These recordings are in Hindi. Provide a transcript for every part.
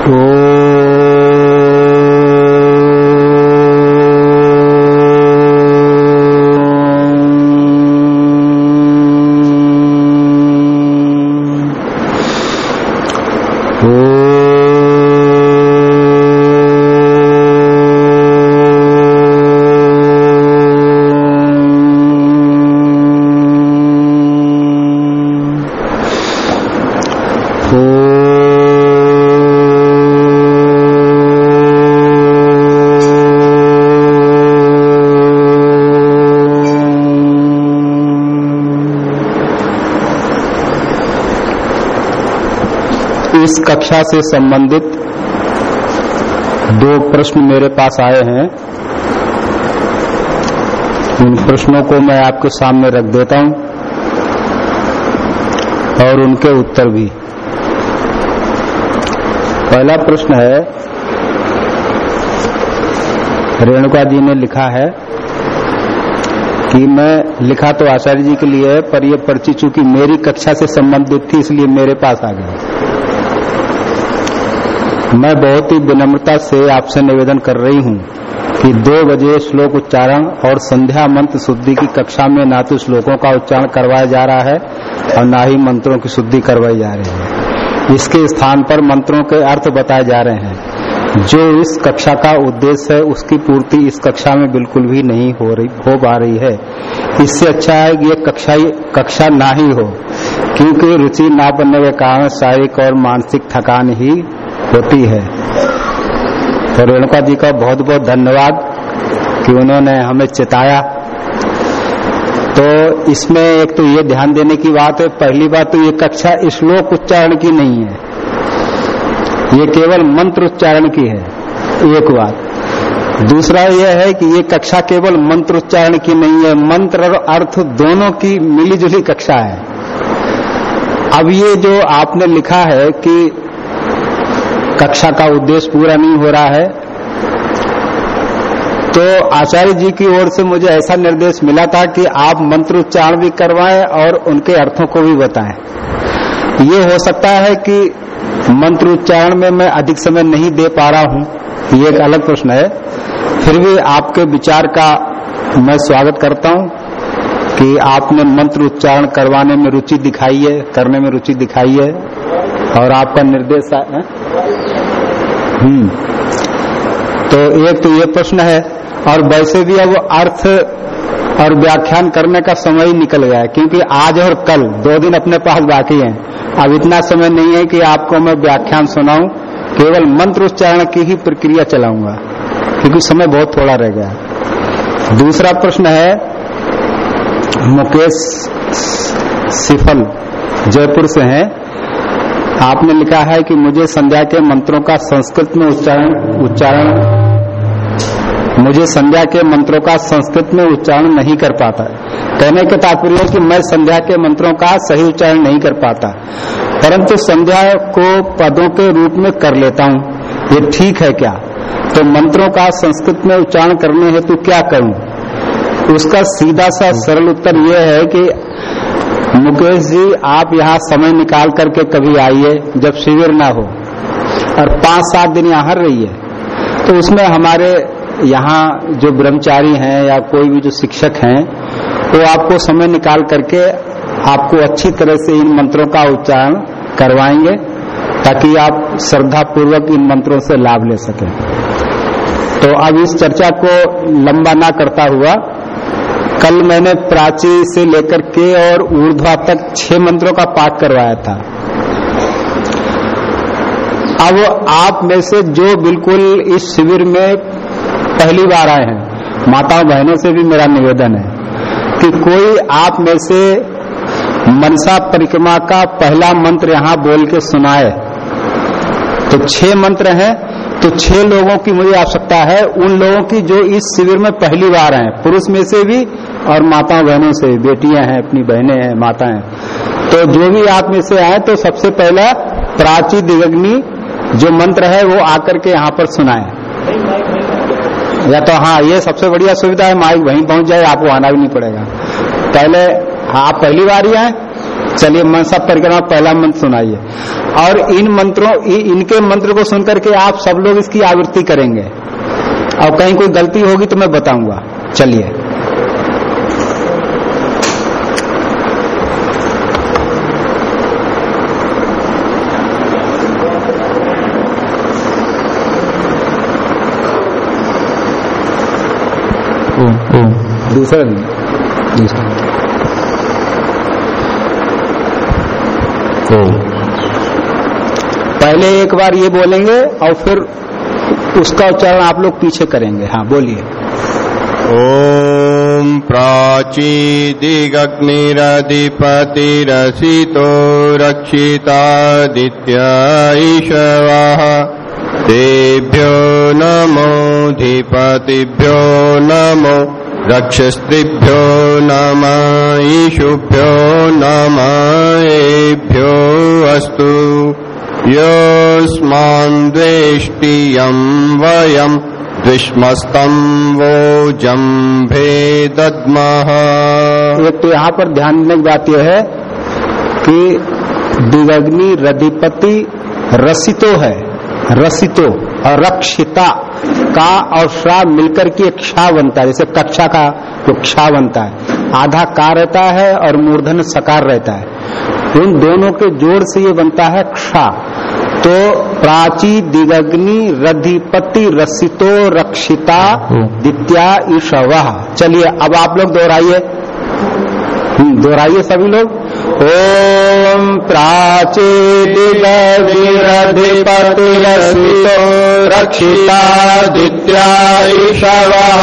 इस कक्षा से संबंधित दो प्रश्न मेरे पास आए हैं। उन प्रश्नों को मैं आपके सामने रख देता हूँ और उनके उत्तर भी। पहला प्रश्न है, रेणुका जी ने लिखा है कि मैं लिखा तो आचार्य जी के लिए है, पर यह पर्ची चूँकि मेरी कक्षा से संबंधित थी, इसलिए मेरे पास आ गई मैं बहुत ही विनम्रता से आपसे निवेदन कर रही हूँ कि दो बजे श्लोक उच्चारण और संध्या मंत्र शुद्धि की कक्षा में ना तो श्लोकों का उच्चारण करवाया जा रहा है और ना ही मंत्रों की शुद्धि करवाई जा रही है। इसके स्थान पर मंत्रों के अर्थ बताए जा रहे हैं। जो इस कक्षा का उद्देश्य है, उसकी पूर्ति इस कक्षा में बिल्कुल भी नहीं हो रही, हो पा रही है। इससे अच्छा है कि ये कक्षा कक्षा ना ही हो, क्योंकि रुचि ना बनने के कारण शारीरिक और मानसिक थकान ही होती है। तो रेणुका जी का बहुत बहुत धन्यवाद कि उन्होंने हमें चेताया। तो इसमें एक तो ये ध्यान देने की बात है, पहली बात तो ये कक्षा श्लोक उच्चारण की नहीं है। ये केवल मंत्र उच्चारण की है, एक बात। दूसरा यह है कि ये कक्षा केवल मंत्र उच्चारण की नहीं है, मंत्र और अर्थ दोनों की मिलीजुली कक्षा है। अब ये जो आपने लिखा है कि कक्षा का उद्देश्य पूरा नहीं हो रहा है। तो आचार्य जी की ओर से मुझे ऐसा निर्देश मिला था कि आप मंत्र उच्चारण भी करवाएँ और उनके अर्थों को भी बताएँ। ये हो सकता है कि मंत्र उच्चारण में मैं अधिक समय नहीं दे पा रहा हूँ। ये एक अलग प्रश्न है। फिर भी आपके विचार का मैं स्वागत करता हूँ कि आपने मंत्र उच्चारण करवाने में रुचि दिखाई है, करने में रुचि दिखाई है और आपका निर्देश है तो एक तो ये प्रश्न है, और वैसे भी अब अर्थ और व्याख्यान करने का समय ही निकल गया है, क्योंकि आज और कल दो दिन अपने पास बाकी हैं। अब इतना समय नहीं है कि आपको मैं व्याख्यान सुनाऊं, केवल मंत्र उच्चारण की ही प्रक्रिया चलाऊँगा, क्योंकि समय बहुत थोड़ा रह गया दूसरा प्रश्न है, मुकेश सिफल जयपुर से हैं। आपने लिखा है कि मुझे संध्या के मंत्रों का संस्कृत में उच्चारण उच्चारण, मुझे संध्या के मंत्रों का संस्कृत में उच्चारण नहीं कर पाता। कहने के तात्पर्य कि मैं संध्या के मंत्रों का सही उच्चारण नहीं कर पाता। परंतु संध्या को पदों के रूप में कर लेता हूँ। ये ठीक है क्या? तो मंत्रों का संस्कृत में उच्चारण करने हेतु क्या करूँ? उसका सीधा सा सरल उत्तर यह है कि मुकेश जी, आप यहाँ समय निकाल करके कभी आइए, जब शिविर ना हो। और पाँच सात दिन यहाँ रहिए। तो उसमें हमारे यहाँ जो ब्रह्मचारी हैं या कोई भी जो शिक्षक हैं, वो आपको समय निकाल करके आपको अच्छी तरह से इन मंत्रों का उच्चारण करवाएँगे, ताकि आप श्रद्धा पूर्वक इन मंत्रों से लाभ ले सकें। तो अब इस चर्चा को लंबा ना करता हुआ कल मैंने प्राची से लेकर के और ऊर्ध्वा तक छह मंत्रों का पाठ करवाया था। अब आप में से जो बिल्कुल इस शिविर में पहली बार आए हैं, माताओं बहनों से भी मेरा निवेदन है कि कोई आप में से मनसा परिक्रमा का पहला मंत्र यहाँ बोल के सुनाए। तो छह मंत्र हैं तो छह लोगों की मुझे आवश्यकता है। उन लोगों की जो इस शिविर में पहली बार हैं, पुरुष में से भी और माताओं बहनों से, बेटियाँ हैं, अपनी बहनें हैं माता हैं। तो जो भी आप में से आए तो सबसे पहला प्राची दिग्नि जो मंत्र है, वो आकर के यहाँ पर सुनाए। या तो हाँ ये सबसे बढ़िया सुविधा है, माइक वहीं पहुँच जाए, आपको आना भी नहीं पड़ेगा। पहले आप पहली बार ही आए? चलिए, मन सब परिक्रमा, पहला मंत्र सुनाइए। और इन मंत्रों इनके मंत्र को सुनकर के आप सब लोग इसकी आवृत्ति करेंगे। और कहीं कोई गलती होगी तो मैं बताऊँगा। चलिए। दूसरा दूसरा पहले एक बार ये बोलेंगे और फिर उसका उच्चारण आप लोग पीछे करेंगे। हाँ बोलिए। ओम प्राची ॐ प्राचीदिगग्निरधिपतिरसितो रक्षितादित्य ईशवः। तेभ्यो नमोऽधिपतिभ्यो नमो रक्षस्त्रिभ्यो नम ईशुभ्यो नम एभ्यो अस्तु। वयम् जम्भे दद्मः एक तो यहाँ पर ध्यान देने की बात यह है कि दिवग्नि रधिपति रसितो है। रसितो और रक्षिता का और श्रा मिलकर के क्षा बनता है। जैसे कक्षा का जो क्षा बनता है। आधा का रहता है और मूर्धन सकार रहता है। उन दोनों के जोड़ से ये बनता है क्षा। तो प्राची दिगग्नि रधिपति रसितो रक्षिता दित्या ईशव चलिए अब आप लोग दोहराइए। दोहराइए सभी लोग। ओम चिदिलविरधिपतिरमितो रक्षिलादित्या ईषवः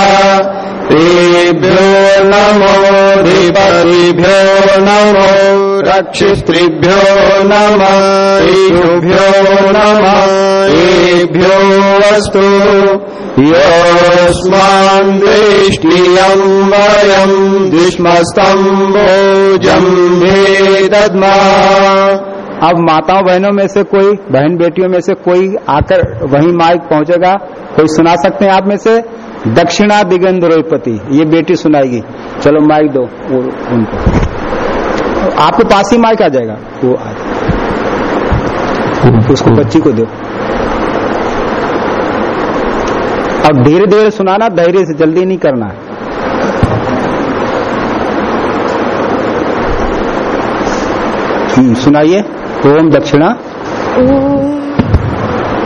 त्रिभ्यो नमो धिपतिभ्यो नमो। रक्षिस्त्रिभ्यो नम। ईभ्यो नम। एभ्यो अस्तु योऽस्मान् दृष्टियम् वयम् दद्मः अब माताओं बहनों में से कोई, बहन बेटियों में से कोई आकर वहीं माइक पहुंचेगा? कोई सुना सकते हैं आप में से? दक्षिणा दिगंधरोपति ये बेटी सुनाएगी। चलो माइक दो उनको। आपके पास ही माइक आ जाएगा? वो आ जाएगा। उसको बच्ची को दो। और धीरे धीरे सुनाना धैर्य से जल्दी नहीं करना। सुनाइए। ओम दक्षिणा।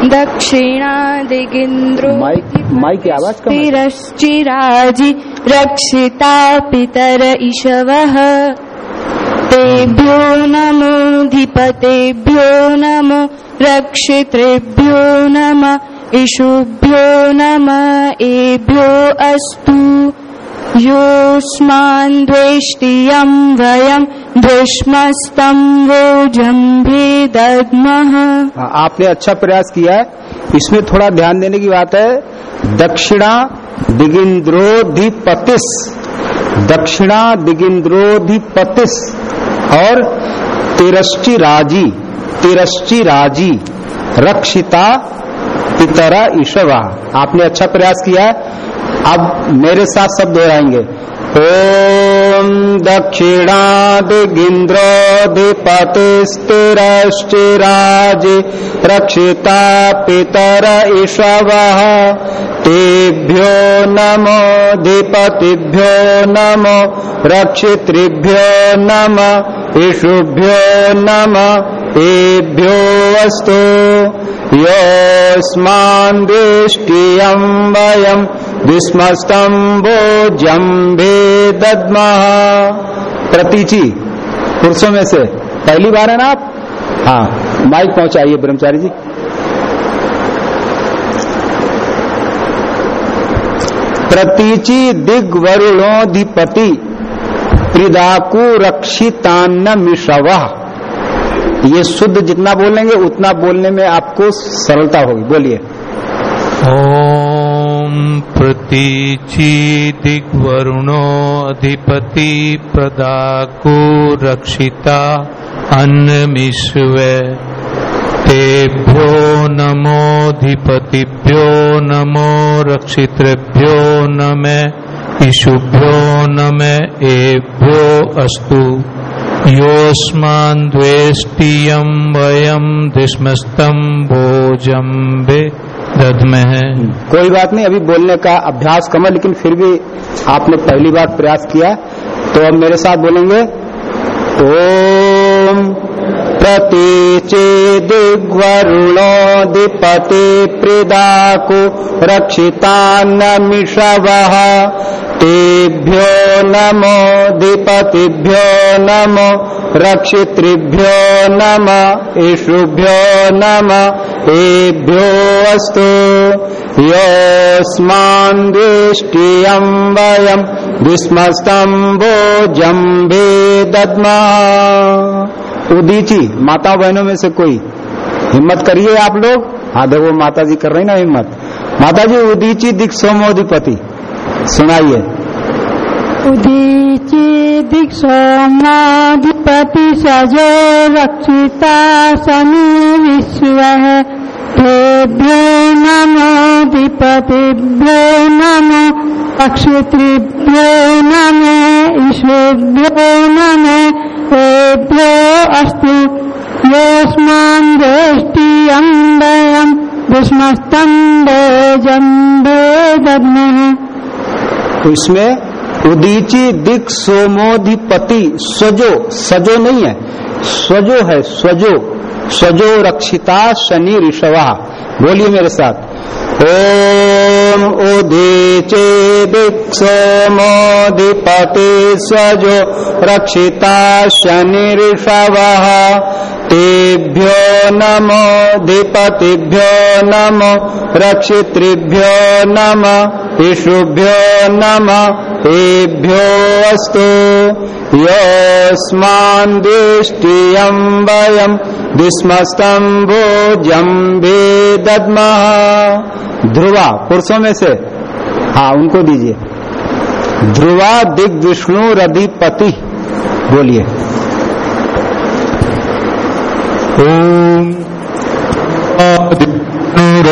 दक्षिणादिगिन्द्रो माइक माइक की आवाज़ कम। रक्षिता पितर इषवः नमो धिपतेभ्यो नमो रक्षितृभ्यो नम इषुभ्यो नम एभ्यो अस्तु। योऽस्मान् द्वेष्टियम् वयम् धृष्मस्तम्भोजम्भे दद्मः हाँ, आपने अच्छा प्रयास किया है। इसमें थोड़ा ध्यान देने की बात है। दक्षिणा दिगिंद्रोधिपतिस। दक्षिणा दिगिंद्रोधिपतिस। और तिरश्ची राज़ी तिरश्ची राज़ी, रक्षिता पितरा ईशवा। आपने अच्छा प्रयास किया अब मेरे साथ सब दोहराएँगे। ओम दक्षिणादिगिंद्रोधिपतिस्तिरश्चिराज रक्षिता पितर ईशव। तेभ्यो नमोधिपतिभ्यो नमो, रक्षितृभ्यो नम। ईशुभ्यो नम, एभ्यो अस्तु। योऽस्मान् दृष्टियम् वयम् विस्मस्तम्भोजम्भे दद्मः प्रतीचि, पुरुषों में से, पहली बार है ना आप? हाँ माइक पहुंचाइए ब्रह्मचारी जी। प्रतीचि दिग्वरुणोधिपति। प्रिदाकु रक्षितान्न मिशव ये शुद्ध जितना बोलेंगे, उतना बोलने में आपको सरलता होगी। बोलिए। ॐ प्रतीचि दिग्वरुणो अधिपति प्रदाको रक्षिता अन्नमिश्वे। तेभ्यो नमोऽधिपतिभ्यो नमो रक्षितृभ्यो नम। इषुभ्यो नम एभ्यो अस्तु। योऽस्मान् द्वेष्टियं वयं दिश्मस्तं भोजम्बे दद्मः कोई बात नहीं, अभी बोलने का अभ्यास कम है, लेकिन फिर भी आपने पहली बार प्रयास किया तो अब मेरे साथ बोलेंगे, ओम प्रतीचे दिग्वरुणोदिपति प्रिदाकु रक्षितान्नमिषवः तेभ्यो नमो दिपतिभ्यो नमो, रक्षितृभ्यो नम ईशुभ्यो नम एभ्यो अस्तु। योऽस्मान् दृष्टियं वयम् विस्मस्तम्भो जम्बे दद्मा उदीची, माता बहनों में से कोई हिम्मत करिए आप लोग? हाँ देखो माता जी कर रही ना हिम्मत। माता जी उदीची दिख सोमोधिपति सुनाइए। उदीची दिक्षोमाधिपति सजो रक्षिता शनि विश्वः। तेभ्यो नमोऽधिपतिभ्यो नमो अक्षत्रिभ्यो नमो ईश्वभ्यो नमो। तेभ्यो अस्तु। योऽस्मान् वेष्टियम् वयम् विस्मस्तम्बे जम्बे इसमें उदीची दिक सोमोधिपति, स्वजो सजो नहीं है, स्वजो है, स्वजो स्वजो रक्षिता शनि ऋषवा बोलिए मेरे साथ। ओम उदीचे दिक सोमोधिपति, स्वजो रक्षिता शनि ऋषवा तेभ्यो नमो धिपतिभ्यो नमो रक्षितृभ्यो नम। ईशुभ्यो नम एभ्यो अस्तु। योऽस्मान् दृष्टियम् वयम् विस्मस्तम्भो जम्बे दद्मः ध्रुवा, पुरुषों में से। हाँ उनको दीजिए। ध्रुवा दिग विष्णु रधिपति बोलिए ॐ आदित्युरधिपतिः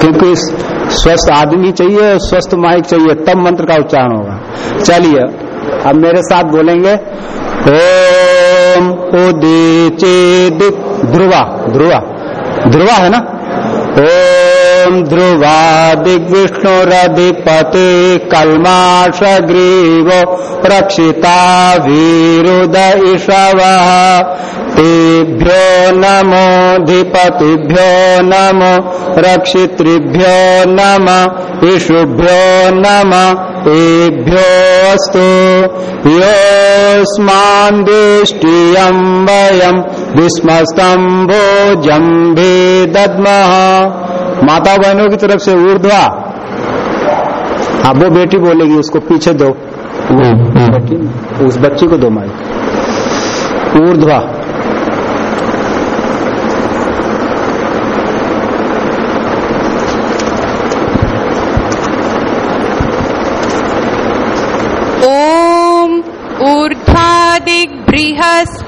क्योंकि स्वस्थ आदमी चाहिए और स्वस्थ माइक चाहिए, तब मंत्र का उच्चारण होगा। चलिए, अब मेरे साथ बोलेंगे, ओम उदीचे दे ध्रुवा। ध्रुवा? ध्रुवा है ना? ओम ध्रुवा दिग्विष्णुरधिपति कल्माश ग्रीव रक्षिता वीरुद ईशवः। तेभ्यो नमोऽधिपतिभ्यो नमो रक्षितृभ्यो नम ईशुभ्यो नम एभ्यो अस्तु योऽस्मान् दृष्टियम् वयम् विस्मस्तम्भो जम्भे दद्मः। माता बहनों की तरफ़ से ऊर्ध्वा। अब वो बेटी बोलेगी उसको पीछे दो। बेटी उस बच्ची को दो माइक ऊर्ध्वा।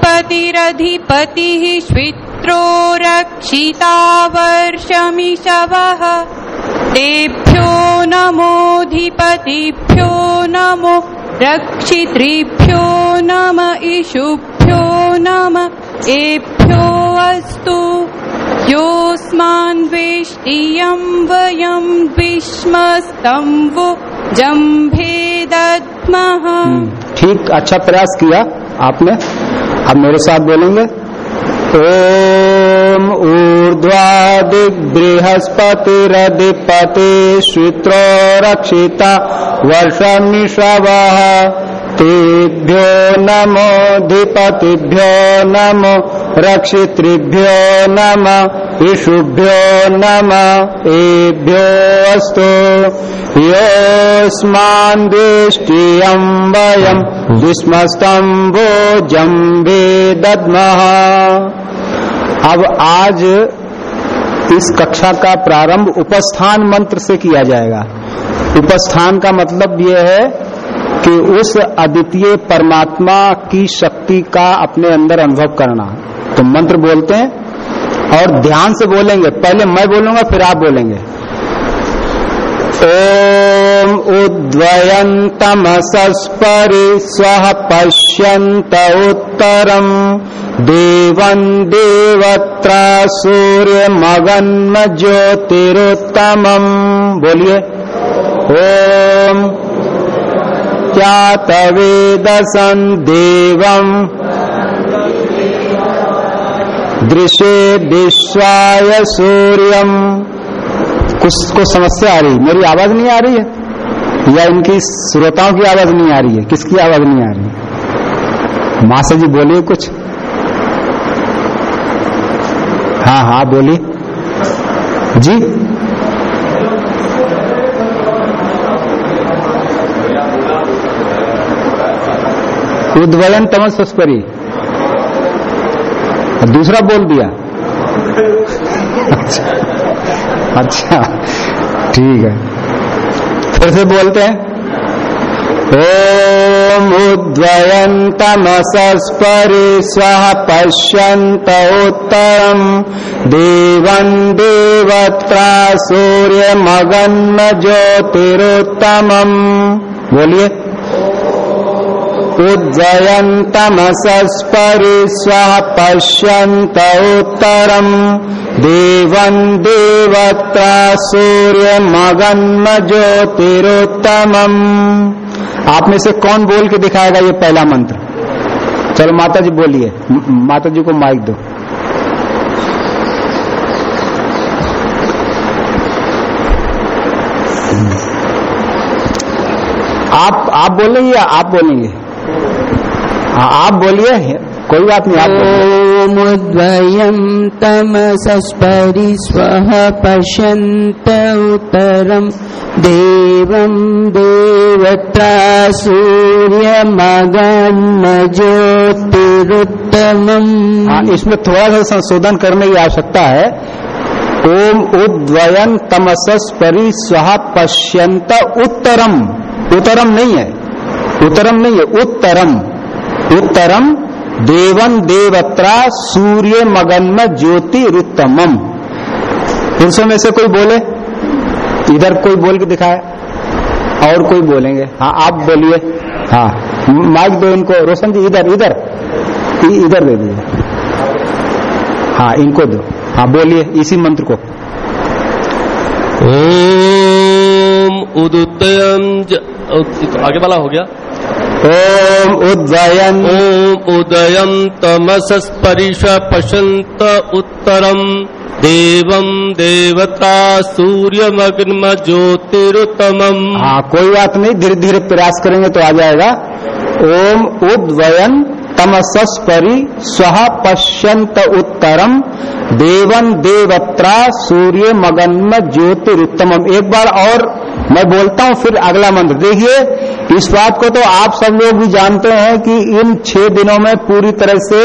ऊर्ध्वादिग्बृहस्पतिरधिपतिः श्वित्रो रक्षिता वर्षमिषवः तेभ्यो नमोऽधिपतिभ्यो नमो रक्षितृभ्यो नम इषुभ्यो नम। एभ्यो अस्तु। योऽस्मान् वेष्टियम् वयम् विष्मस्तम्बो जम्भे दद्मः ठीक अच्छा प्रयास किया आपने। अब मेरे साथ बोलेंगे? ओम ऊर्ध्वादि बृहस्पतिरधिपति श्वित्रो रक्षिता वर्षमिषवः तेभ्यो नमोऽधिपतिभ्यो नमो, रक्षितृभ्यो नम। ईशुभ्यो नम एभ्यो अस्तु। योऽस्मान् दृष्टियम् वयम् विस्मस्तम्भो दद्मः अब आज इस कक्षा का प्रारंभ उपस्थान मंत्र से किया जाएगा। उपस्थान का मतलब यह है कि उस अद्वितीय परमात्मा की शक्ति का अपने अंदर अनुभव करना। तो मंत्र बोलते हैं और ध्यान से बोलेंगे। पहले मैं बोलूँगा, फिर आप बोलेंगे। ॐ उद्वयन्तमसस्परि स्वः पश्यन्त उत्तरम् देवम् देवत्रा सूर्यमगन्म ज्योतिरुत्तमम् बोलिए। ॐ ज्ञातवेदसन् देवम् दृशे विश्वाय सूर्यम्। कुछ को समस्या आ रही मेरी आवाज़ नहीं आ रही है? या इनकी श्रोताओं की आवाज़ नहीं आ रही है? किसकी आवाज़ नहीं आ रही है? मासा जी बोलिए कुछ। हाँ हाँ बोलिए। जी? उद्वलन तमस्परी दूसरा बोल दिया। अच्छा। अच्छा ठीक है। फिर से बोलते हैं। ॐ उद्वयन्तमसस्परि स्वः पश्यन्त उत्तरम्। देवम् देवत्रा सूर्यमगन्म ज्योतिरुत्तमम् बोलिए। उज्जयन्तमसस्परि स्वः पश्यन्त उत्तरम्। देवम् देवत्रा सूर्यमगन्म ज्योतिरुत्तमम् आप में से कौन बोल के दिखाएगा ये पहला मंत्र? चलो माता जी बोलिए। माता जी को माइक दो। आप आप बोलेंगे या आप बोलेंगे? हाँ आप बोलिए कोई बात नहीं आप बोलिए। ओमुद्वयम् तमसस्परि स्वः पश्यन्त उत्तरम् देवम् देवता सूर्यमगन्म ज्योतिरुत्तमम् हाँ इसमें थोड़ा सा संशोधन करने की आवश्यकता है। ओम उद्वयन तमसस परि स्वहा पश्यंत उत्तरम उत्तरम नहीं है। उत्तरम नहीं है उत्तरम उत्तरम देवन देवत्रा, सूर्य मगन्म ज्योति रुत्तमम। पुरुषों में से कोई बोले? इधर कोई बोल के दिखाए। और कोई बोलेंगे। हाँ आप बोलिए। हाँ माइक दो इनको। रोशन जी, इधर इधर। इधर दे दीजिए। हाँ इनको दो। हाँ बोलिए इसी मंत्र को। ओम ज- आगे वाला हो गया। ओम उद्वयन ओम उदयम तमसस्परिश पशंत उत्तरम। देवम देवता सूर्यमग्न ज्योतिरुतमम हाँ कोई बात नहीं धीरे धीरे प्रयास करेंगे तो आ जाएगा। ओम उद्वयन तमसस परि स्वह पश्यंत उत्तरम। देवन देवत्रा सूर्य मगन्म ज्योतिरुत्तमम एक बार और मैं बोलता हूँ फिर अगला मंत्र। देखिए इस बात को तो आप सब लोग भी जानते हैं कि इन छह दिनों में पूरी तरह से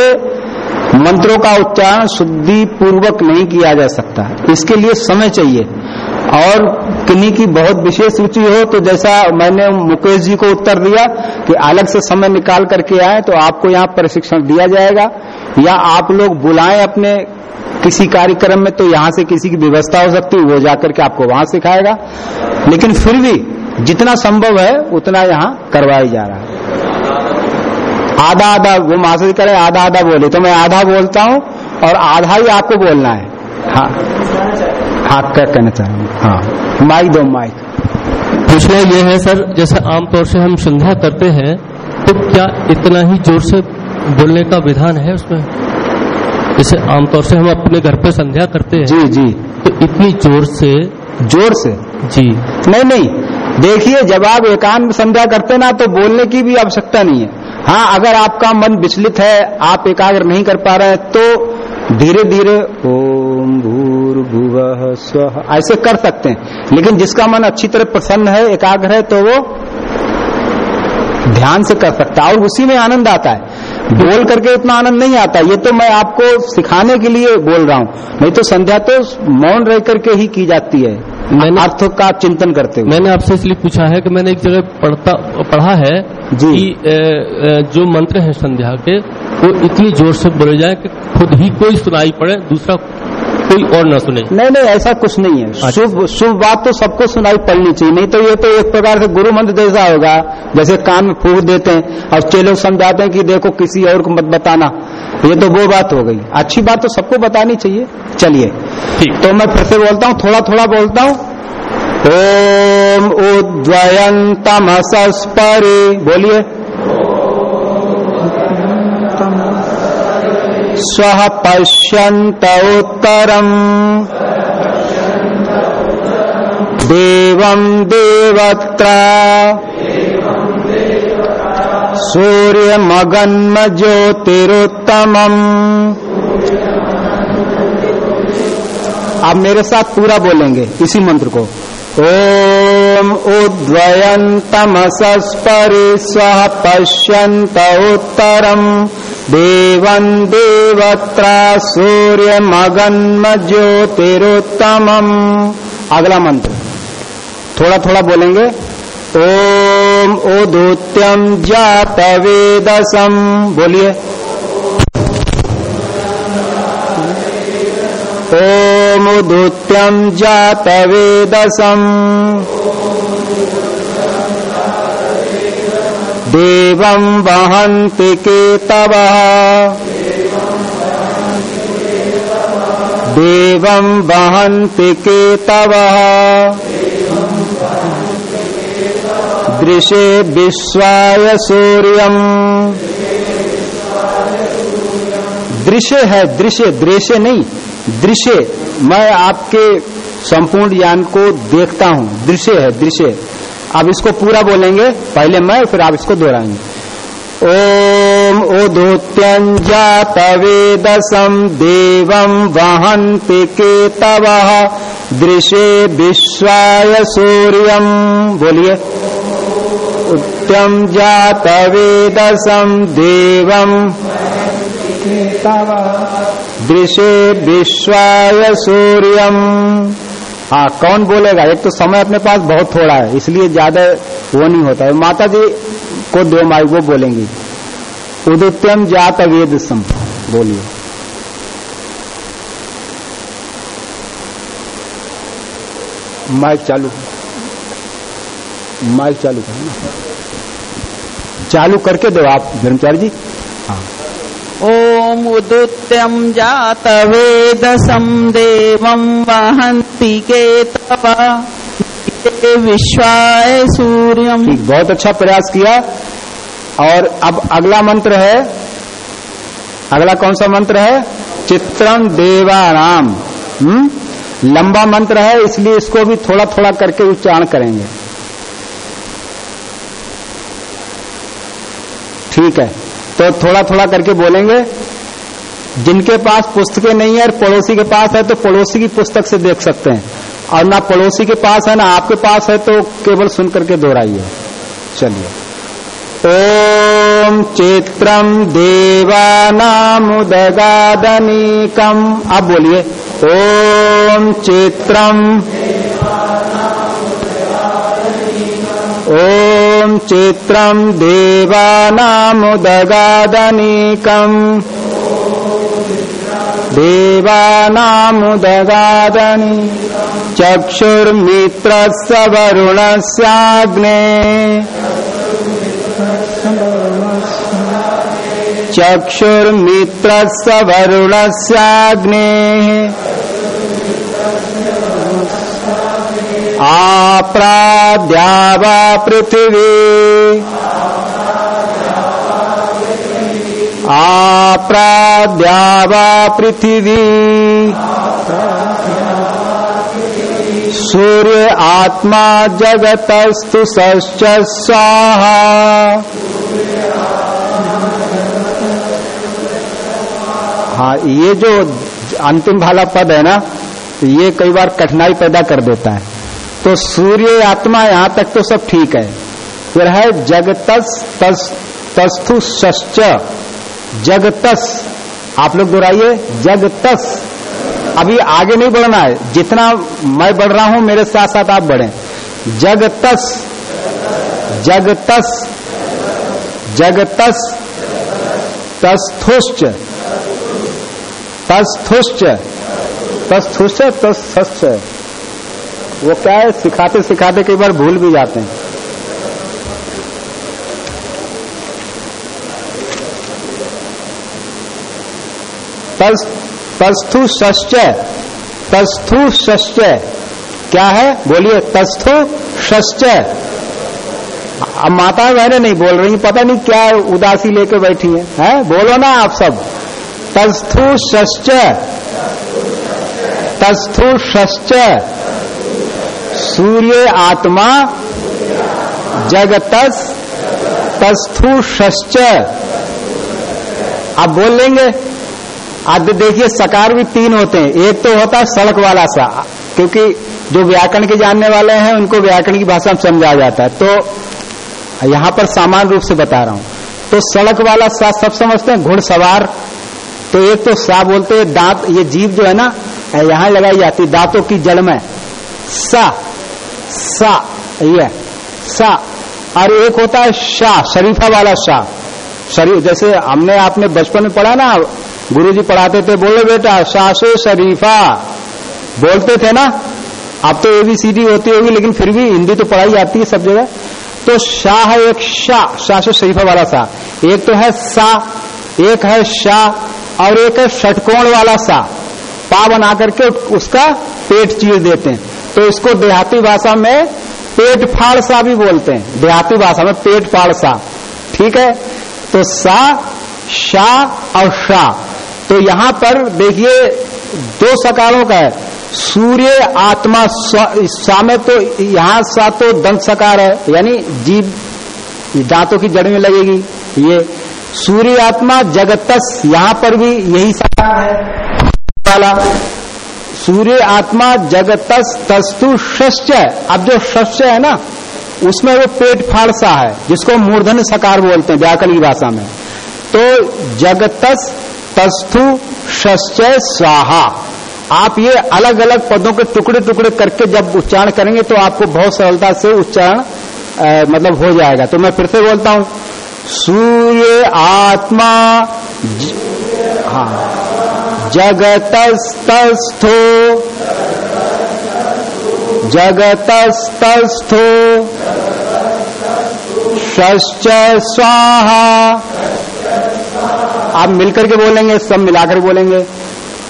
मंत्रों का उच्चारण शुद्धि पूर्वक नहीं किया जा सकता इसके लिए समय चाहिए। और किन्हीं की बहुत विशेष रुचि हो तो जैसा मैंने मुकेश जी को उत्तर दिया कि अलग से समय निकाल करके आए तो आपको यहाँ प्रशिक्षण दिया जाएगा। या आप लोग बुलाएँ अपने किसी कार्यक्रम में तो यहाँ से किसी की व्यवस्था हो सकती है, वो जाकर के आपको वहाँ सिखाएगा। लेकिन फिर भी जितना संभव है उतना यहाँ करवाया जा रहा है। आधा आधा वो मास्टर करे आधा आधा बोले। तो मैं आधा बोलता हूँ और आधा ही आपको बोलना है। हाँ। हाँ क्या कहना चाह हूँ। हाँ माइक दो माइक। पूछना ये है सर जैसे आमतौर से हम संध्या करते हैं तो क्या इतना ही ज़ोर से बोलने का विधान है उसमें? जैसे आमतौर से हम अपने घर पे संध्या करते हैं जी जी। तो इतनी ज़ोर से ज़ोर से? जी। नहीं नहीं। देखिए जब आप एकांत संध्या करते ना तो बोलने की भी आवश्यकता नहीं है। हाँ अगर आपका मन विचलित है, आप एकाग्र नहीं कर पा रहे हैं तो धीरे धीरे ओम भूर्भुव स्व, ऐसे कर सकते हैं। लेकिन जिसका मन अच्छी तरह प्रसन्न है, एकाग्र है तो वो ध्यान से कर सकता है, और उसी में आनंद आता है। बोल करके उतना आनंद नहीं आता, ये तो मैं आपको सिखाने के लिए बोल रहा हूँ। नहीं तो संध्या तो मौन रह करके ही की जाती है। मैंने- अर्थ का चिंतन करते हुए मैंने आपसे इसलिए पूछा है कि मैंने एक जगह पढ़ता पढ़ा है जी। कि जो मंत्र है संध्या के वो इतनी ज़ोर से बोले जाए कि खुद ही कोई सुनाई पड़े दूसरा कोई और न सुने। नहीं नहीं ऐसा कुछ नहीं है। अच्छा। शुभ शुभ बात तो सबको सुनाई पड़नी चाहिए नहीं तो ये तो एक प्रकार से गुरु मंत्र जैसा होगा जैसे कान में फूक देते हैं और चेले समझाते हैं कि देखो किसी और को मत बताना। ये तो वो बात हो गई। अच्छी बात तो सबको बतानी चाहिए। चलिए। ठीक। तो मैं फिर से बोलता हूँ थोड़ा थोड़ा बोलता हूँ। ओम उद्वयंतम सस्परे बोलिए। स्व पश्यन्त उत्तरम्। सूर्यमगन्म ज्योतिरुत्तमम् आप मेरे साथ पूरा बोलेंगे इसी मंत्र को। ओम स्वः पश्यन्त उत्तरम्। देवम् देवत्रा सूर्यमगन्म ज्योतिरुत्तमम् अगला मंत्र। थोड़ा थोड़ा बोलेंगे। ओम उदूत्यम जात वेदसम बोलिए। ओम वेदसम देवं वहन्ति केतवः। देवं वहन्ति केतवः। दृशे विश्वाय सूर्यम्। दृश्य है दृश्य दृश्य नहीं दृश्य मैं आपके संपूर्ण ज्ञान को देखता हूँ। दृश्य है, दृश्य अब इसको पूरा बोलेंगे, पहले मैं, फिर आप इसको दोहराएँगे। ओम उदूत्यंजात वेदसम देवम वहन्ति केतवः दृशे विश्वाय सूर्य। बोलिए। उत्यम जात वेदसम देवम दृशे विश्वाय सूर्यम। हाँ कौन बोलेगा? एक तो समय अपने पास बहुत थोड़ा है, इसलिए ज़्यादा वो नहीं होता है। माता जी को दो माई वो बोलेंगी। उदित्यम जात वेद सम बोलिए। माइक चालू। माइक चालू करो ना। चालू करके दो आप ब्रह्मचारी जी। हाँ। ॐ उदुत्यं जातवेदसं देवं वहन्ति केतव विश्वाय सूर्यम्। ठीक, बहुत अच्छा प्रयास किया। और अब अगला मंत्र है। अगला कौन सा मंत्र है? चित्रम देवाराम हम्म? लंबा मंत्र है, इसलिए इसको भी थोड़ा थोड़ा करके उच्चारण करेंगे। ठीक है। तो थोड़ा थोड़ा करके बोलेंगे, जिनके पास पुस्तकें नहीं है और पड़ोसी के पास है तो पड़ोसी की पुस्तक से देख सकते हैं। और ना पड़ोसी के पास है, ना आपके पास है तो केवल सुन करके दोहराइए। चलिए। ओम चित्रम देवानामुदगादनीकम। अब बोलिए। ओम चित्रम ओम चित्रम देवानामुदगादनीकम देवानामुदगादनी। चक्षुर्मित्रस्य वरुणस्याग्ने। चक्षुर्मित्रस्य वरुणस्याग्नेः। आप्राद्यावा पृथिवी। आप्राद्यावा पृथिवी सूर्य आत्मा जगतस्तु सश्च स्वाहा। हाँ ये जो अंतिम वाला पद है ना तो ये कई बार कठिनाई पैदा कर देता है। तो सूर्य आत्मा यहाँ तक तो सब ठीक है। फिर है जगतस तस तस्थु शश्च जगतस। आप लोग दोहराइए, जगतस। अभी आगे नहीं बढ़ना है, जितना मैं बढ़ रहा हूँ, मेरे साथ साथ आप बढ़े। जगतस जगतस जगतस, तस्थुश्च तस्थुश्च तस्थुश्च तस्थुश्च वो क्या है? सिखाते सिखाते कई बार भूल भी जाते हैं। तस्थु शश्चय तस्थु शश्चय क्या है? बोलिए तस्थु शश्चय अब माता बहने नहीं बोल रही पता नहीं क्या उदासी लेके बैठी है, है? बोलो ना आप सब। तस्थु शश्चय तस्थु शश्चय सूर्य आत्मा जगतस तस्थु शश्चय आप बोल लेंगे? अब देखिए, सकार भी तीन होते हैं। एक तो होता है सड़क वाला सा, क्योंकि जो व्याकरण के जानने वाले हैं, उनको व्याकरण की भाषा में समझा जाता है। तो यहाँ पर सामान्य रूप से बता रहा हूँ। तो सड़क वाला सा सब समझते हैं घुड़सवार तो एक तो सा बोलते हैं, दांत, ये जीव जो है ना यहाँ लगाई जाती दांतों की जड़ में। सा सा, ये, सा। और एक होता है शाह शरीफा वाला शाह शरीफ, जैसे हमने, आपने बचपन में पढ़ा ना गुरुजी पढ़ाते थे, बोले, बेटा शाशो शरीफा। बोलते थे ना? अब तो एबीसीडी होती होगी, लेकिन फिर भी हिंदी तो पढ़ाई जाती है सब जगह। तो शाह एक शाह शाशो शरीफा वाला सा एक तो है सा एक है शाह, और एक है षटकोण वाला सा पा बना करके उसका पेट चीर देते हैं। तो इसको देहाती भाषा में पेट फाड़ सा भी बोलते हैं। देहाती भाषा में पेट फाड़ सा ठीक है? तो सा शाह और शाह। तो यहाँ पर देखिए दो सकारों का है। सूर्य आत्मा सा में तो यहाँ सा तो दंत सकार है, यानी जीव, दांतों की जड़ में लगेगी। ये सूर्य आत्मा जगतस यहाँ पर भी यही सकार है। वाला, सूर्य आत्मा जगतस तस्तु शस्य अब जो शस्य है ना, उसमें वो पेट फाड़ सा है, जिसको मूर्धन सकार बोलते हैं व्याकरण की भाषा में। तो जगतस तस्थु शस्य स्वाहा। आप ये अलग अलग पदों के टुकड़े टुकड़े करके जब उच्चारण करेंगे तो आपको बहुत सरलता से उच्चारण मतलब हो जाएगा। तो मैं फिर से बोलता हूँ। सूर्य आत्मा ज, हाँ जगतस्तस्थो जगतस्तस्थो स्वाहा। आप मिलकर के बोलेंगे, सब मिलाकर बोलेंगे।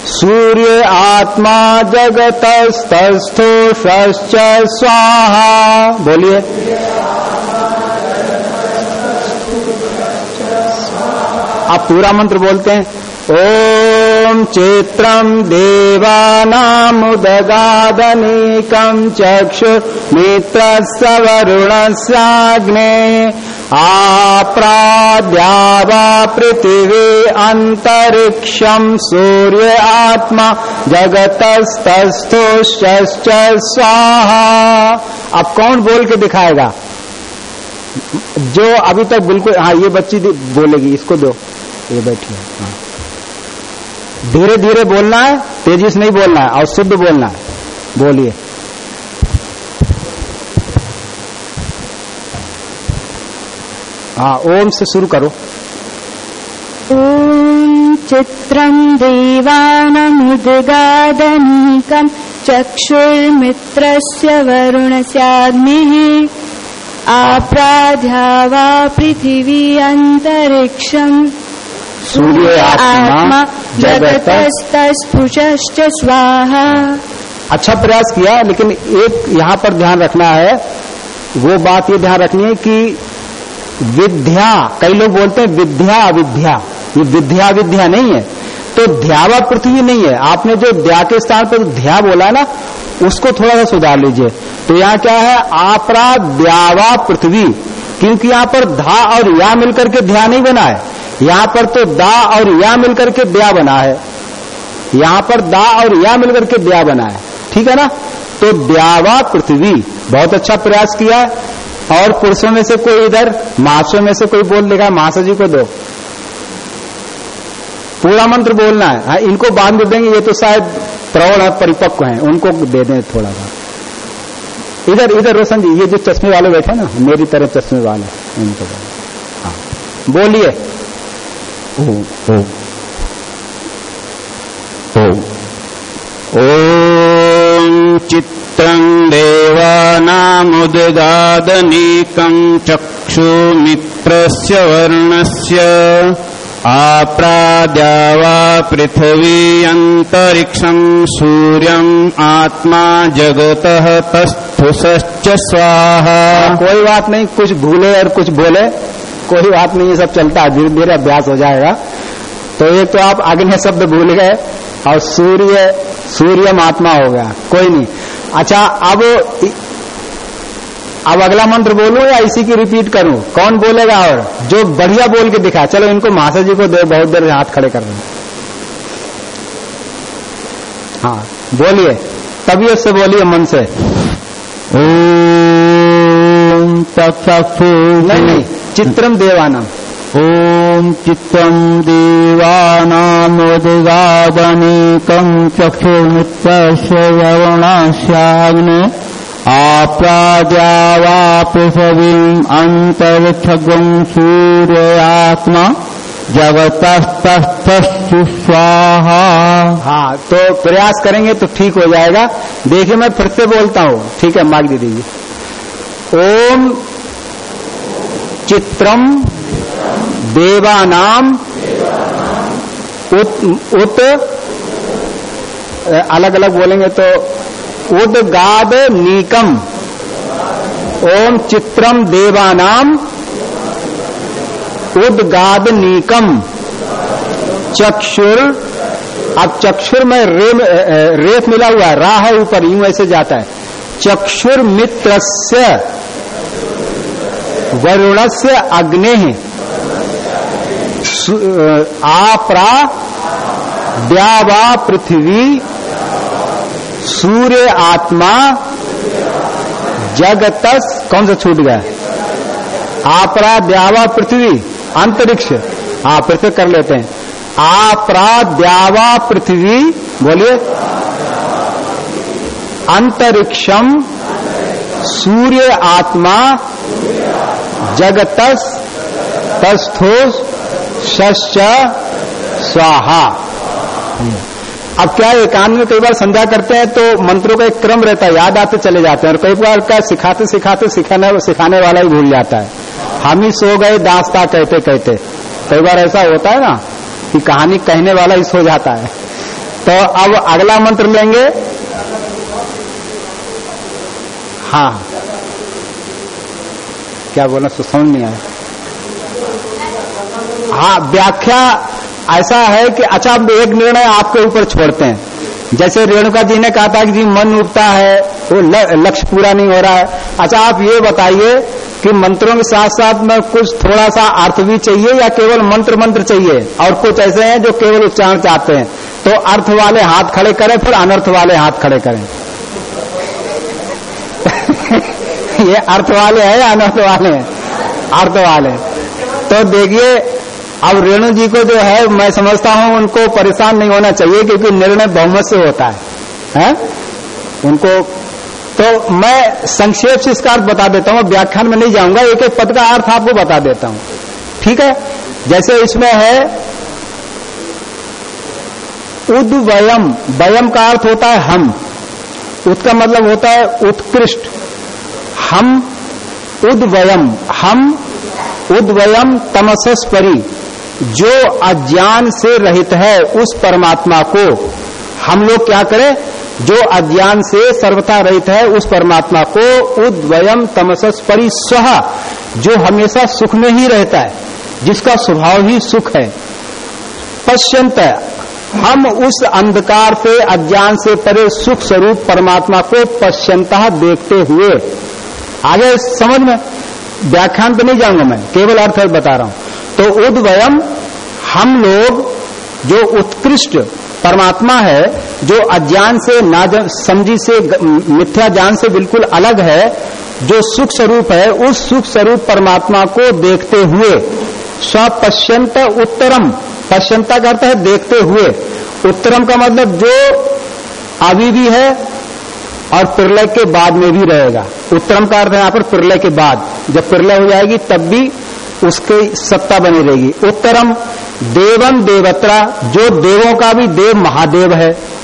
सूर्य आत्मा जगतस्थो शश्च स्वाहा। बोलिए। आप पूरा मंत्र बोलते हैं। ओम चैत्रम देवानामुदगादनीकम चक्षु मित्र सवरुण साग्ने आप्राद्यावा पृथिवी अंतरिक्षम सूर्य आत्मा जगतस्तस्थो स्वाहा। अब कौन बोल के दिखाएगा? जो अभी तक बिल्कुल हाँ ये बच्ची बोलेगी, इसको दो। ये बैठिए हाँ धीरे धीरे बोलना है, तेज़ी से नहीं बोलना है, और शुद्ध बोलना है। बोलिए। हाँ ओम से शुरू करो। ॐ चित्रम् देवानमुद्गादनीकम् चक्षुर्मित्रस्य वरुणस्याग्निः आप्राध्या वा पृथिवी अन्तरिक्षम् सूर्य आत्मा जगतस्तस्फुषश्च स्वाहा। अच्छा प्रयास किया लेकिन एक यहाँ पर ध्यान रखना है। वो बात ये ध्यान रखनी है कि विद्या, कई लोग बोलते हैं विद्या अविद्या ये विद्या विद्या नहीं है। तो ध्यावा पृथ्वी नहीं है। आपने जो द्या के स्थान पर ध्या बोला ना, उसको थोड़ा सा सुधार लीजिए। तो यहाँ क्या है? आपरा द्यावा पृथ्वी। क्योंकि यहाँ पर धा और या मिलकर के ध्या नहीं बना है। यहाँ पर तो दा और या मिलकर के द्या बना है। यहाँ पर दा और या मिलकर के द्या बना है। ठीक है ना? तो द्यावा पृथ्वी। बहुत अच्छा प्रयास किया है। और पुरुषों में से कोई इधर महाशय में से कोई बोल देगा महाशय जी को दो। पूरा मंत्र बोलना है। हाँ, इनको बाँध देंगे ये तो शायद प्रौढ़ है परिपक्व हैं उनको दे दें थोड़ा सा। इधर इधर रोशन जी ये जो चश्मे वाले बैठे ना मेरी तरह चश्मे वाले उनको हाँ बोलिए। ओ, ओ, ॐ चित्रम् देवानामुद्गादनीकम् चक्षुमित्रस्य वर्णस्य आप्राद्यावा पृथिवी अन्तरिक्षम् सूर्यम् आत्मा जगतः तस्थुसश्च स्वाहा। कोई बात नहीं कुछ भूले और कुछ बोले कोई बात नहीं ये सब चलता है धीरे धीरे अभ्यास हो जाएगा। तो ये तो आप अग्नि शब्द भूल गए। और सूर्य सूर्य आत्मा हो गया कोई नहीं। अच्छा अब अब अगला मंत्र बोलूँ या इसी की रिपीट करूँ? कौन बोलेगा और? जो बढ़िया बोल के दिखा चलो इनको महाशय जी को दे बहुत देर हाथ खड़े कर रहे हैं बोलिए तभी उससे बोलिए मन से। तक्षु नहीं नहीं चित्रम देवानम ॐ चित्रम् देवानामुद्गादनीकम् चक्षुमित्रस्य वरुणस्याग्ने आप्राद्यावा पृथिवीम् अन्तरिक्षगम् सूर्यात्मा जगतस्तस्थस्तु स्वाहा हाँ तो प्रयास करेंगे तो ठीक हो जाएगा। देखिए, मैं फिर से बोलता हूँ। ठीक है, मार्ग दे दीजिए। ओम चित्रम देवानाम उत, उत अलग अलग बोलेंगे तो उदगाद नीकम ओम चित्रम देवानाम उदगाद नीकम चक्षुर अब चक्षुर में रे रेत मिला हुआ है राह है ऊपर यूँ ऐसे जाता है। चक्षुर मित्रस्य वरुणस्य अग्नि आपरा द्यावा पृथ्वी, सूर्य आत्मा, जगतस, कौन सा छूट गया? आपरा द्यावा पृथ्वी, अंतरिक्ष हाँ फिर कर लेते हैं। आपरा द्यावा पृथ्वी, बोलिए, अंतरिक्षम, सूर्य आत्मा, जगतस तस्थोस स्वाहा। अब क्या एकांत में कई बार संध्या करते हैं तो मंत्रों का एक क्रम रहता है, याद आते चले जाते हैं और कई बार क्या सिखाते सिखाते, सिखाने सिखाने वाला ही भूल जाता है। हम ही सो गए दास्ता कहते कहते। कई बार ऐसा होता है ना कि कहानी कहने वाला ही सो जाता है। तो अब अगला मंत्र लेंगे। हाँ। क्या बोला समझ नहीं आया। हाँ व्याख्या ऐसा है कि अच्छा एक निर्णय आपके ऊपर छोड़ते हैं। जैसे रेणुका जी ने कहा था कि जी, मन उठता है, वो लक्ष्य पूरा नहीं हो रहा है। अच्छा आप ये बताइए कि मंत्रों के साथ साथ में कुछ थोड़ा सा अर्थ भी चाहिए या केवल मंत्र मंत्र चाहिए? और कुछ ऐसे हैं जो केवल उच्चारण चाहते हैं। तो अर्थ वाले हाथ खड़े करें, फिर अनर्थ वाले हाथ खड़े करें। ये अर्थ वाले हैं या अनर्थ वाले हैं? अर्थ वाले। तो देखिए अब रेणु जी को जो है मैं समझता हूँ उनको परेशान नहीं होना चाहिए क्योंकि निर्णय बहुमत से होता है, है? उनको तो मैं संक्षेप से इसका अर्थ बता देता हूँ व्याख्यान में नहीं जाऊँगा एक एक पद का अर्थ आपको बता देता हूँ। ठीक है? जैसे इसमें है उद्वयम वयम का अर्थ होता है हम। उसका मतलब होता है उत्कृष्ट। हम उद्वयम हम उद्वयम तमसस परी जो अज्ञान से रहित है, उस परमात्मा को हम लोग क्या करें? जो अज्ञान से सर्वथा रहित है, उस परमात्मा को उद्वयम तमसस परी स्व जो हमेशा सुख में ही रहता है, जिसका स्वभाव ही सुख है। पश्यंत, हम उस अंधकार से, अज्ञान से परे सुख स्वरूप परमात्मा को पश्यंता देखते हुए, आगे समझ में? व्याख्यान पे नहीं जाऊँगा मैं, केवल अर्थ बता रहा हूँ। तो उद्वयम हम लोग जो उत्कृष्ट परमात्मा है, जो अज्ञान से ना समझी से मिथ्या ज्ञान से बिल्कुल अलग है, जो सुख स्वरूप है, उस सुख स्वरूप परमात्मा को देखते हुए, स्वपश्यंत उत्तरम। पश्यंता का अर्थ है देखते हुए। उत्तरम का मतलब जो अभी भी है और प्रलय के बाद में भी रहेगा। उत्तरम का अर्थ है यहाँ पर प्रलय के बाद। जब प्रलय हो जाएगी, तब भी उसकी सत्ता बनी रहेगी। उत्तरम, देवम देवत्रा, जो देवों का भी देव महादेव है।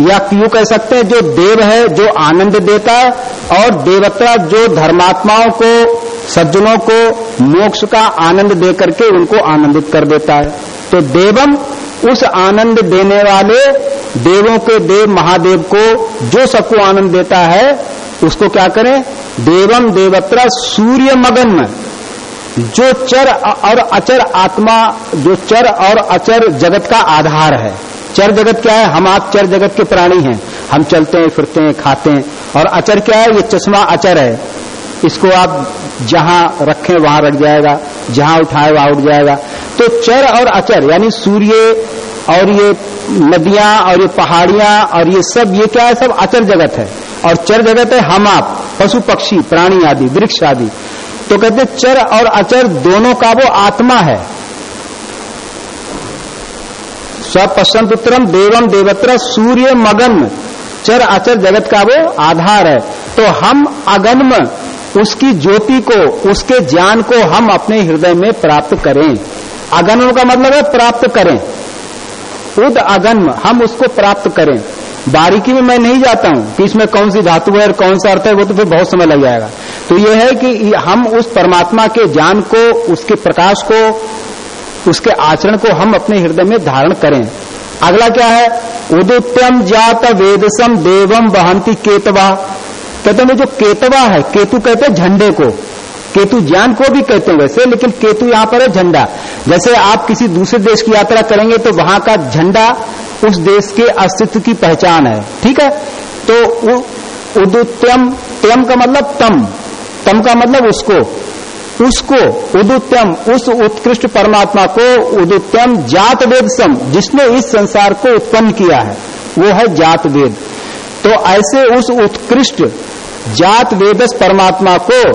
या क्यों कह सकते हैं, जो देव है, जो आनंद देता है, और देवत्रा जो धर्मात्माओं को, सज्जनों को मोक्ष का आनंद दे करके उनको आनंदित कर देता है। तो देवम, उस आनंद देने वाले देवों के देव महादेव को, जो सबको आनंद देता है, उसको क्या करें? देवम देवत्रा सूर्य मगन में जो चर और अचर आत्मा, जो चर और अचर जगत का आधार है। चर जगत क्या है? हम आप चर जगत के प्राणी हैं। हम चलते हैं, फिरते हैं, खाते हैं। और अचर क्या है? ये चश्मा अचर है। इसको आप जहाँ रखें, वहाँ रख जाएगा। जहाँ उठाए, वहाँ उठ जाएगा। तो चर और अचर, यानी सूर्य और ये नदियाँ और ये पहाड़ियाँ और ये सब, ये क्या है? सब अचर जगत है। और चर जगत है हम आप, पशु पक्षी, प्राणी आदि, वृक्ष आदि। तो कहते चर और अचर दोनों का वो आत्मा है। स्वपश्चंत उत्तरम देवम देवत्र सूर्य मगन, चर अचर जगत का वो आधार है। तो हम अगन्म, उसकी ज्योति को, उसके ज्ञान को हम अपने हृदय में प्राप्त करें। अगन्म का मतलब है प्राप्त करें। उद अगन्म, हम उसको प्राप्त करें। बारीकी में मैं नहीं जाता हूँ कि इसमें कौन सी धातु है और कौन सा अर्थ है, वो तो फिर बहुत समय लग जाएगा। तो ये है कि हम उस परमात्मा के ज्ञान को, उसके प्रकाश को, उसके आचरण को हम अपने हृदय में धारण करें। अगला क्या है? उदुत्यम जात वेदसम देवम वहंती केतवा। कहते हैं जो केतवा है, केतु कहते हैं झंडे को। केतु ज्ञान को भी कहते हैं वैसे, लेकिन केतु यहाँ पर है झंडा। जैसे आप किसी दूसरे देश की यात्रा करेंगे तो वहाँ का झंडा उस देश के अस्तित्व की पहचान है। ठीक है? तो उदुत्यम त्यम का मतलब तम। तम का मतलब उसको उसको, उदुत्यम, उस उत्कृष्ट परमात्मा को, उदुत्यम जात वेद सम, जिसने इस संसार को उत्पन्न किया है, वो है जात वेद। तो ऐसे उस उत्कृष्ट जात वेदस परमात्मा को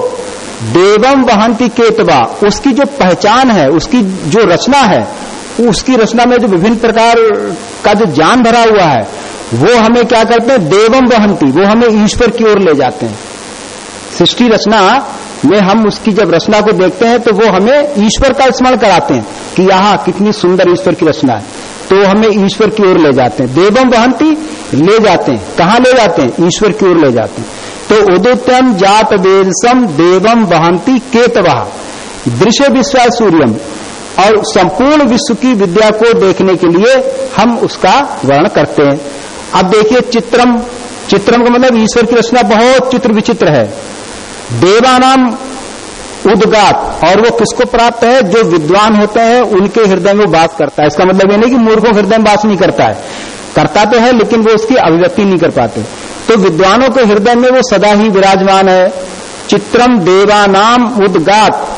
देवम वहंती केतवा, उसकी जो पहचान है, उसकी जो रचना है, उसकी रचना में जो विभिन्न प्रकार का जो ज्ञान भरा हुआ है, वो हमें क्या करते हैं? देवम वहंती, वो हमें ईश्वर की ओर ले जाते हैं। सृष्टि रचना में हम उसकी जब रचना को देखते हैं तो वो हमें ईश्वर का स्मरण कराते हैं कि यहाँ कितनी सुंदर ईश्वर की रचना है। तो हमें ईश्वर की ओर ले जाते हैं। देवम वहंती ले जाते हैं। कहा ले जाते हैं? ईश्वर की ओर ले जाते हैं। तो उदुत्यम जात वेदसम देवम वहंती केतवा। दृश्य विश्वास सूर्यम और संपूर्ण विश्व की विद्या को देखने के लिए हम उसका वर्ण करते हैं। अब देखिए चित्रम चित्रम का मतलब ईश्वर की रचना बहुत चित्र विचित्र है। देवानाम उदगात। और वो किसको प्राप्त है? जो विद्वान होते हैं, उनके हृदय में वास करता है। इसका मतलब ये नहीं कि मूर्खों हृदय में वास नहीं करता है। करता तो है, लेकिन वो उसकी अभिव्यक्ति नहीं कर पाते। तो विद्वानों के हृदय में वो सदा ही विराजमान है। चित्रम देवानाम उदगात।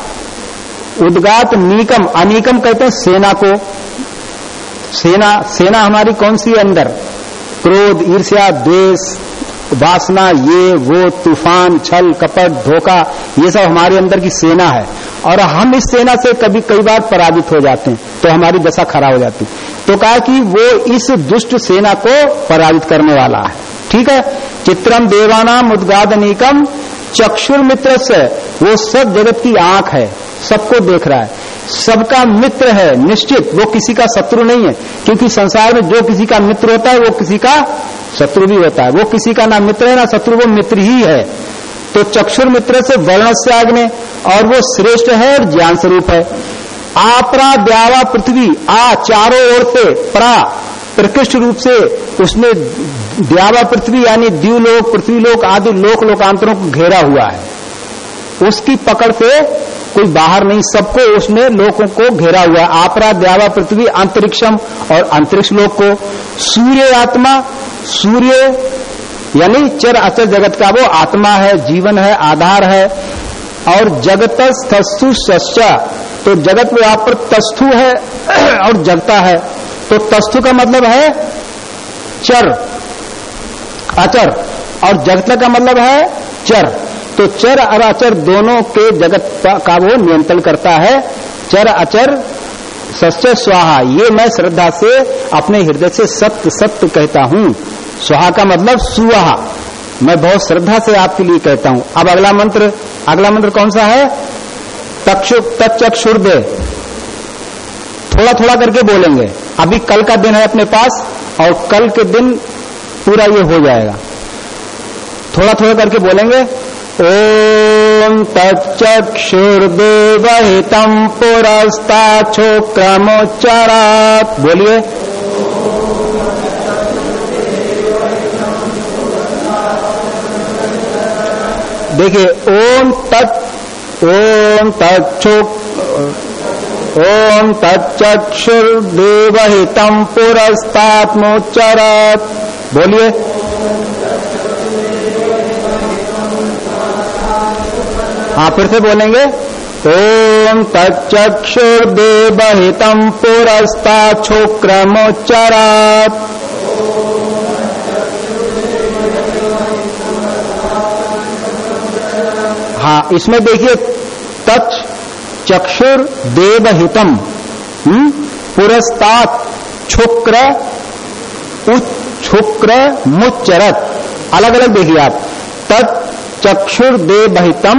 उदगात नीकम, अनीकम कहते हैं सेना को। सेना सेना हमारी कौन सी है अंदर? क्रोध, ईर्ष्या, द्वेष। वासना, ये, वो, तूफ़ान, छल, कपट, धोखा, ये सब हमारे अंदर की सेना है। और हम इस सेना से कभी, कई बार पराजित हो जाते हैं तो हमारी दशा खराब हो जाती तो कहा कि वो इस दुष्ट सेना को पराजित करने वाला है। ठीक है? चित्रम देवानाम उद्गादनिकम चक्षुर मित्र से वो सब जगत की आँख है, सबको देख रहा है। सबका मित्र है, निश्चित। वो किसी का शत्रु नहीं है, क्योंकि संसार में जो किसी का मित्र होता है, वो किसी का शत्रु भी होता है। वो किसी का ना मित्र है, ना शत्रु, वो मित्र ही है। तो चक्षुर मित्र से वर्ण से आग्ने, और वो श्रेष्ठ है और ज्ञान स्वरूप है। आपरा द्यावा पृथ्वी, आ चारों ओर से प्रा, प्रकृष्ट रूप से उसने द्यावा पृथ्वी, यानी द्यूलोक पृथ्वीलोक आदि लोक लोकांतरों को घेरा हुआ है। उसकी पकड़ से कोई बाहर नहीं, सबको उसने लोगों को घेरा हुआ है। आपरा, द्यावा, पृथ्वी, अंतरिक्षम और अंतरिक्ष लोक को सूर्य आत्मा, सूर्य यानी चर अचर जगत का वो आत्मा है, जीवन है, आधार है। और जगत तस्थु सच्चा तो जगत में आप पर तस्थु है और जगता है। तो तस्थु का मतलब है चर, अचर। और जगत का मतलब है चर। तो चर और अचर दोनों के जगत का वो नियंत्रण करता है। चर, अचर सत्य स्वाहा। ये मैं श्रद्धा से अपने हृदय से सत्य सत्य कहता हूँ। स्वाहा का मतलब सुहा मैं बहुत श्रद्धा से आपके लिए कहता हूँ। अब अगला मंत्र अगला मंत्र कौन सा है? तक्षु, तक्षुर्दे। थोड़ा थोड़ा करके बोलेंगे। अभी कल का दिन है अपने पास और कल के दिन पूरा ये हो जाएगा। थोड़ा थोड़ा करके बोलेंगे। ओम तक्षुर्देवहितम पुरस्ता क्रमोच्चारात बोलिए। देखिए ओम तत् ओम तक्षु ओम तक्षुर्देवहितम पुरस्तात्मोच्चरत। बोलिए। हाँ फिर से बोलेंगे। ओम तक्षुर्देवहितम पुरस्ताक्षुक्रमोच्चरत हाँ इसमें देखिए तच चक्षुर देवहितम पुरस्तात छुक्र उच्छुक्र मुच्चरत अलग अलग देखिए आप तत् चक्षुर देवहितम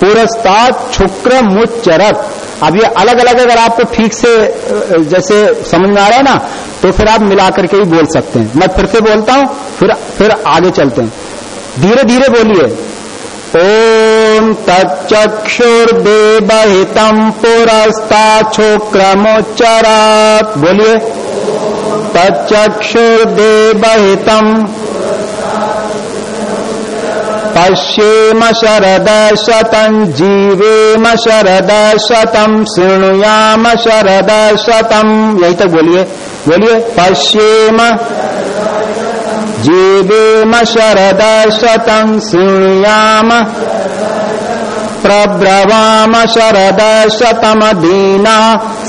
पुरस्तात शुक्र मुच्चरत अब ये अलग अलग अगर आपको ठीक से, जैसे समझ में आ रहा है ना तो फिर आप मिला करके ही बोल सकते हैं। मैं फिर से बोलता हूँ, फिर फिर आगे चलते हैं। धीरे धीरे बोलिए। ओम तक्षुर्देवहितम पुरस्ता शुक्रमोच्चरत। बोलिए। तक्षुर्देवहितम पश्येम शरद शतं जीवेम शरद शतं शृणुयाम शरद शतं। यही तक बोलिए बोलिए, पश्येम जीवेम शरद शतं शृणुयाम प्रब्रवाम शरद शतम दीना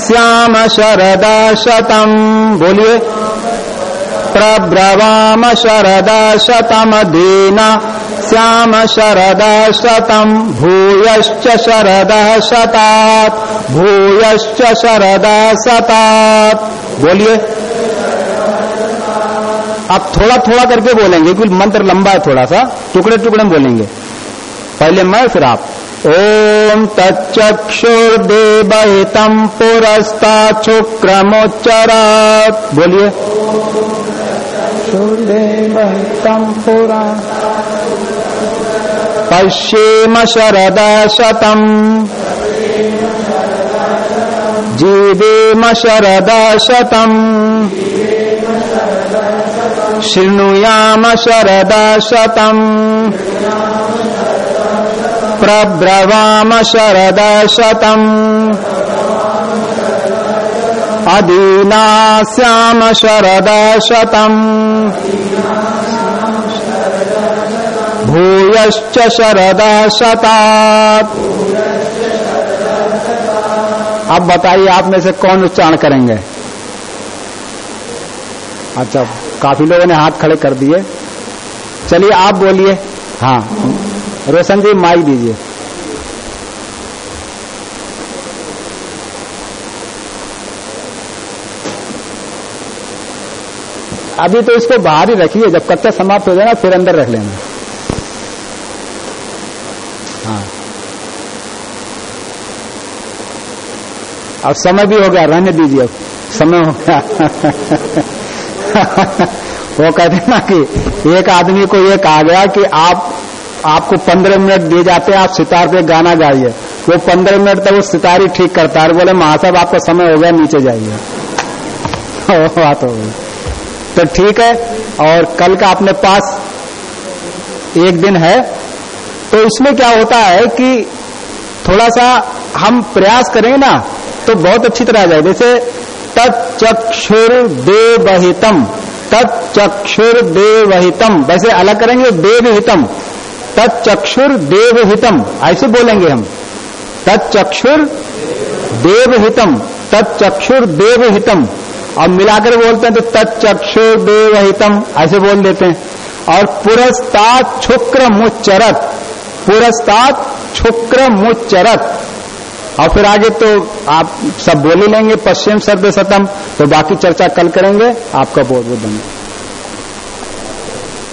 श्याम शरद शतम। बोलिए, प्रब्रवाम शरद शतम दीना श्याम शरद शतम, भूयश्च शरद शतात, भूयश्च शरद शतात। बोलिए। आप थोड़ा थोड़ा करके बोलेंगे, क्योंकि मंत्र लंबा है थोड़ा सा, टुकड़े टुकड़े में बोलेंगे। पहले मैं, फिर आप। ओम तक्षुर्देवहितम पुरस्ता शुक्रमोच्चरात बोलिए। पश्येम शरद शतम जीवेम शरद शतम शृणुयाम शरद शतम प्रब्रवाम शरद शतम अदीना श्याम शरद शतम भूयश्च शरद शतात अब बताइए, आप में से कौन उच्चारण करेंगे? अच्छा काफ़ी लोगों ने हाथ खड़े कर दिए। चलिए, आप बोलिए। हाँ रोशन जी माइक दीजिए। अभी तो इसको बाहर ही रखिए, जब कच्चा समाप्त हो जाएगा फिर अंदर रख लेना। हाँ। अब समय भी हो गया, रहने दीजिए समय हो गया। वो कहते ना कि एक आदमी को ये कहा गया कि आप, आपको पंद्रह मिनट दिए जाते हैं, आप सितार पे गाना गाइए। वो पंद्रह मिनट तक वो सितार ही ठीक करता है बोले महासाब आपका समय हो गया, नीचे जाइए। बात हो गई। तो ठीक है, और कल का अपने पास एक दिन है तो इसमें क्या होता है कि थोड़ा सा हम प्रयास करें ना तो बहुत अच्छी तरह आ जाए। जैसे तत्चक्षुर देवहितम तत्चक्षुर देवहितम वैसे अलग करेंगे, देवहितम। तत्चक्षुर देवहितम ऐसे बोलेंगे हम। तत्चक्षुर देवहितम तत्चक्षुर देवहितम और मिलाकर बोलते हैं तो तत्चक्षु देवहितम ऐसे बोल देते हैं। और पुरस्तात शुक्र मुच्चरत पुरस्तात शुक्र मुचरत और फिर आगे तो आप सब बोल लेंगे, पश्चिम सर्द सतम तो बाकी चर्चा कल करेंगे। आपका बहुत बहुत धन्यवाद।